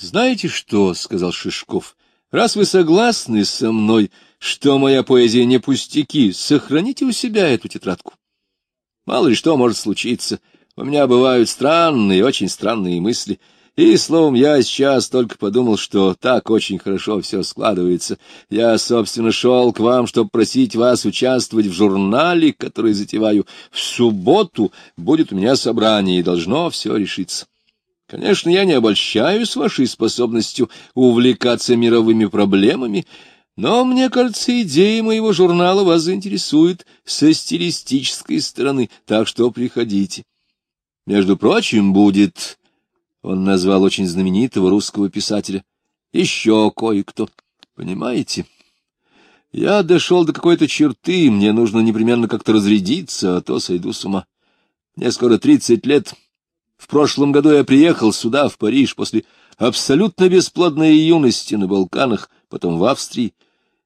Знаете что, — сказал Шишков, — раз вы согласны со мной, что моя поэзия не пустяки, сохраните у себя эту тетрадку. Мало ли что может случиться. У меня бывают странные, очень странные мысли — и, словом, я сейчас только подумал, что так очень хорошо все складывается. Я, собственно, шел к вам, чтобы просить вас участвовать в журнале, который затеваю. В субботу будет у меня собрание, и должно все решиться. Конечно, я не обольщаюсь вашей способностью увлекаться мировыми проблемами, но, мне кажется, идея моего журнала вас заинтересует со стилистической стороны, так что приходите. Между прочим, будет он назвал очень знаменитого русского писателя. Еще кое-кто. Понимаете? Я дошел до какой-то черты, мне нужно непременно как-то разрядиться, а то сойду с ума. Мне скоро тридцать лет. В прошлом году я приехал сюда, в Париж, после абсолютно бесплодной юности на Балканах, потом в Австрии.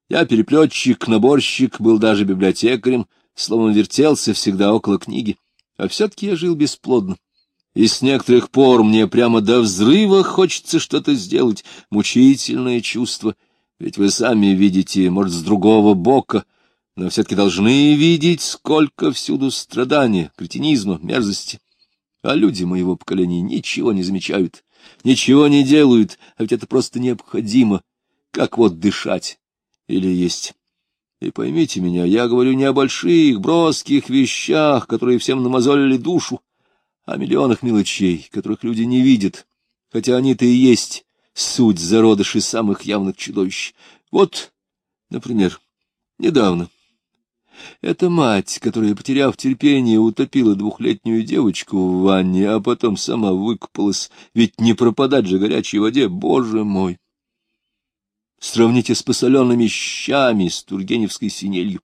Я переплетчик, наборщик, был даже библиотекарем, словно вертелся всегда около книги. А все-таки я жил бесплодно и с некоторых пор мне прямо до взрыва хочется что-то сделать, мучительное чувство, ведь вы сами видите, может, с другого бока, но все-таки должны видеть, сколько всюду страдания, кретинизма, мерзости. А люди моего поколения ничего не замечают, ничего не делают, а ведь это просто необходимо, как вот дышать или есть. И поймите меня, я говорю не о больших, броских вещах, которые всем намазолили душу, о миллионах мелочей, которых люди не видят, хотя они-то и есть суть зародыши самых явных чудовищ. Вот, например, недавно. Эта мать, которая, потеряв терпение, утопила двухлетнюю девочку в ванне, а потом сама выкупалась, ведь не пропадать же горячей воде, боже мой! Сравните с посоленными щами, с тургеневской синелью.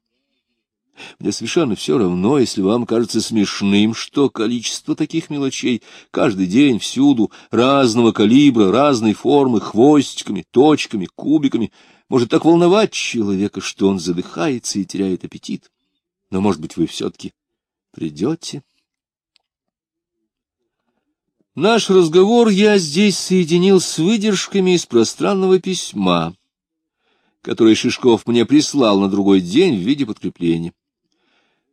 Мне совершенно все равно, если вам кажется смешным, что количество таких мелочей каждый день всюду, разного калибра, разной формы, хвостиками, точками, кубиками, может так волновать человека, что он задыхается и теряет аппетит. Но, может быть, вы все-таки придете? Наш разговор я здесь соединил с выдержками из пространного письма, которое Шишков мне прислал на другой день в виде подкрепления.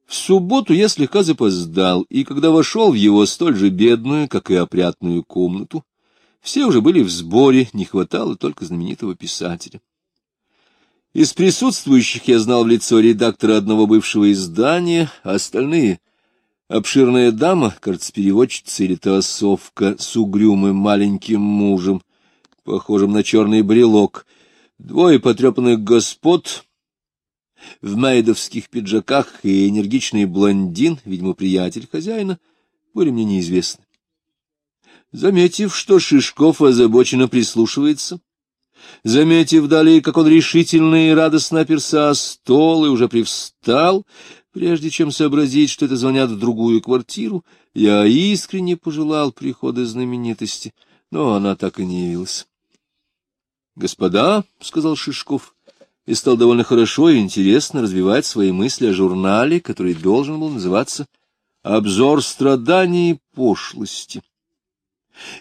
В субботу я слегка запоздал, и когда вошел в его столь же бедную, как и опрятную комнату, все уже были в сборе, не хватало только знаменитого писателя. Из присутствующих я знал в лицо редактора одного бывшего издания, а остальные — обширная дама, кажется, переводчица или теософка с угрюмым маленьким мужем, похожим на черный брелок, двое потрепанных господ, в майдовских пиджаках и энергичный блондин, видимо, приятель хозяина, были мне неизвестны. Заметив, что Шишков озабоченно прислушивается, заметив далее, как он решительно и радостно оперся о стол и уже привстал, прежде чем сообразить, что это звонят в другую квартиру, я искренне пожелал прихода знаменитости, но она так и не явилась. — Господа, — сказал Шишков, и стал довольно хорошо и интересно развивать свои мысли о журнале, который должен был называться «Обзор страданий и пошлости»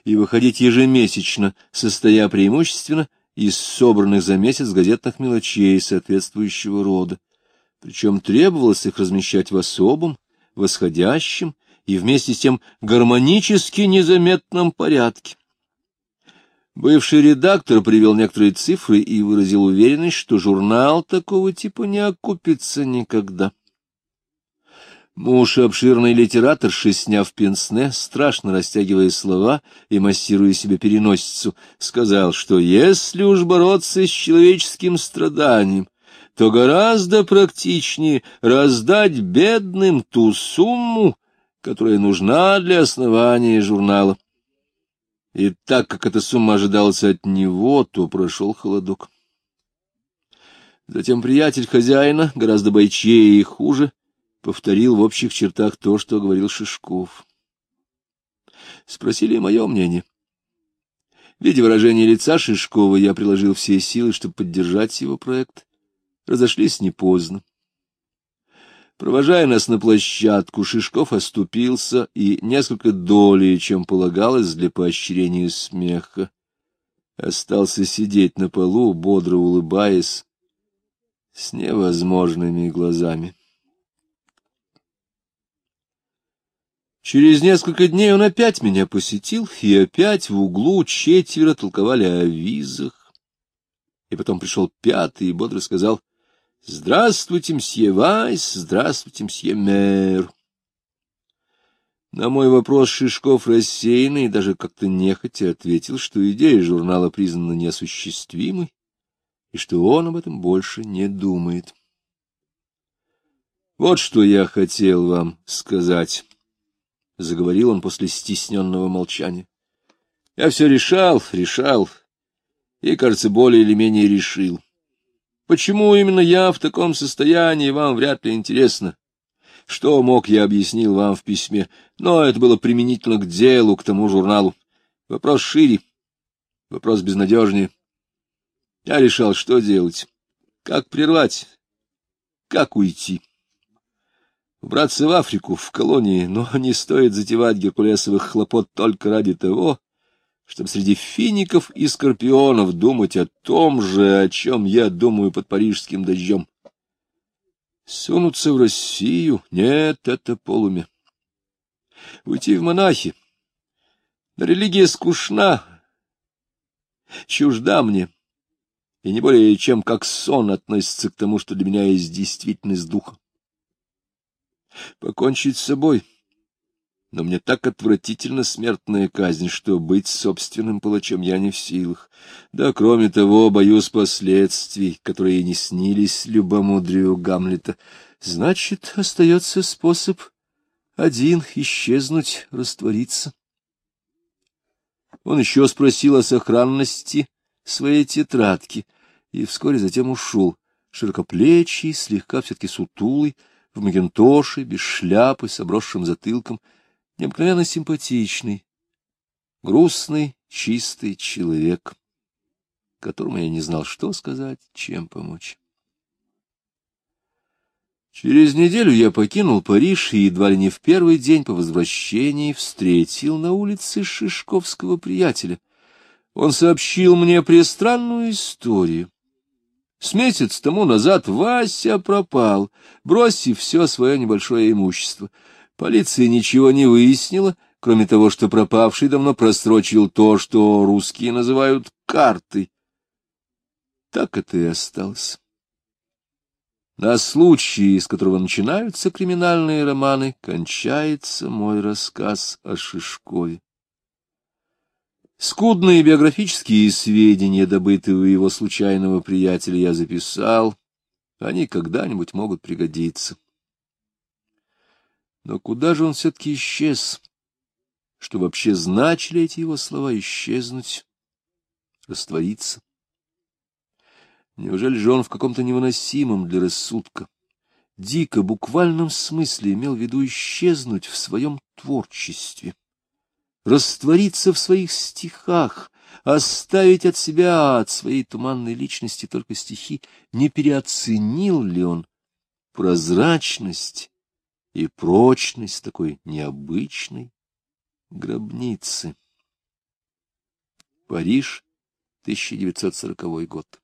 и выходить ежемесячно, состоя преимущественно из собранных за месяц газетных мелочей соответствующего рода. Причем требовалось их размещать в особом, восходящем и вместе с тем гармонически незаметном порядке. Бывший редактор привел некоторые цифры и выразил уверенность, что журнал такого типа не окупится никогда. Муж обширный литераторши, сняв пенсне, страшно растягивая слова и массируя себе переносицу, сказал, что если уж бороться с человеческим страданием, то гораздо практичнее раздать бедным ту сумму, которая нужна для основания журнала. И так как эта сумма ожидалась от него, то прошел холодок. Затем приятель хозяина, гораздо бойчее и хуже, повторил в общих чертах то, что говорил Шишков. Спросили мое мнение. Видя выражение лица Шишкова, я приложил все силы, чтобы поддержать его проект. Разошлись не поздно. Провожая нас на площадку, Шишков оступился и несколько долей, чем полагалось для поощрения смеха. остался сидеть на полу, бодро улыбаясь, с невозможными глазами. Через несколько дней он опять меня посетил, и опять в углу четверо толковали о визах. И потом пришел пятый и бодро сказал «Здравствуйте, мсье Вайс, здравствуйте, мсье Мэр». На мой вопрос Шишков рассеянный даже как-то нехотя ответил, что идея журнала признана неосуществимой и что он об этом больше не думает. «Вот что я хотел вам сказать», — заговорил он после стесненного молчания. «Я все решал, решал, и, кажется, более или менее решил. Почему именно я в таком состоянии, вам вряд ли интересно. Что мог, я объяснил вам в письме, но это было применительно к делу, к тому журналу. Вопрос шире, вопрос безнадежнее. Я решал, что делать, как прервать, как уйти. Убраться в Африку, в колонии, но не стоит затевать геркулесовых хлопот только ради того, чтобы среди фиников и скорпионов думать о том же, о чем я думаю под парижским дождем. Сунуться в Россию? Нет, это полуме. Уйти в монахи? Но религия скучна, чужда мне, и не более чем как сон относится к тому, что для меня есть действительность духа. Покончить с собой — но мне так отвратительно смертная казнь, что быть собственным палачом я не в силах. Да, кроме того, боюсь последствий, которые не снились любомудрию Гамлета. Значит, остается способ один — исчезнуть, раствориться. Он еще спросил о сохранности своей тетрадки и вскоре затем ушел, широкоплечий, слегка все-таки сутулый, в магентоше, без шляпы, с обросшим затылком — необыкновенно симпатичный, грустный, чистый человек, которому я не знал, что сказать, чем помочь. Через неделю я покинул Париж и едва ли не в первый день по возвращении встретил на улице Шишковского приятеля. Он сообщил мне пристранную историю. С месяц тому назад Вася пропал, бросив все свое небольшое имущество — Полиция ничего не выяснила, кроме того, что пропавший давно прострочил то, что русские называют картой. Так это и осталось. На случае, из которого начинаются криминальные романы, кончается мой рассказ о Шишкове. Скудные биографические сведения, добытые у его случайного приятеля, я записал. Они когда-нибудь могут пригодиться. Но куда же он все-таки исчез? Что вообще значили эти его слова «исчезнуть», «раствориться»? Неужели же он в каком-то невыносимом для рассудка, дико буквальном смысле имел в виду исчезнуть в своем творчестве, раствориться в своих стихах, оставить от себя, от своей туманной личности только стихи, не переоценил ли он прозрачность и прочность такой необычной гробницы. Париж, 1940 год.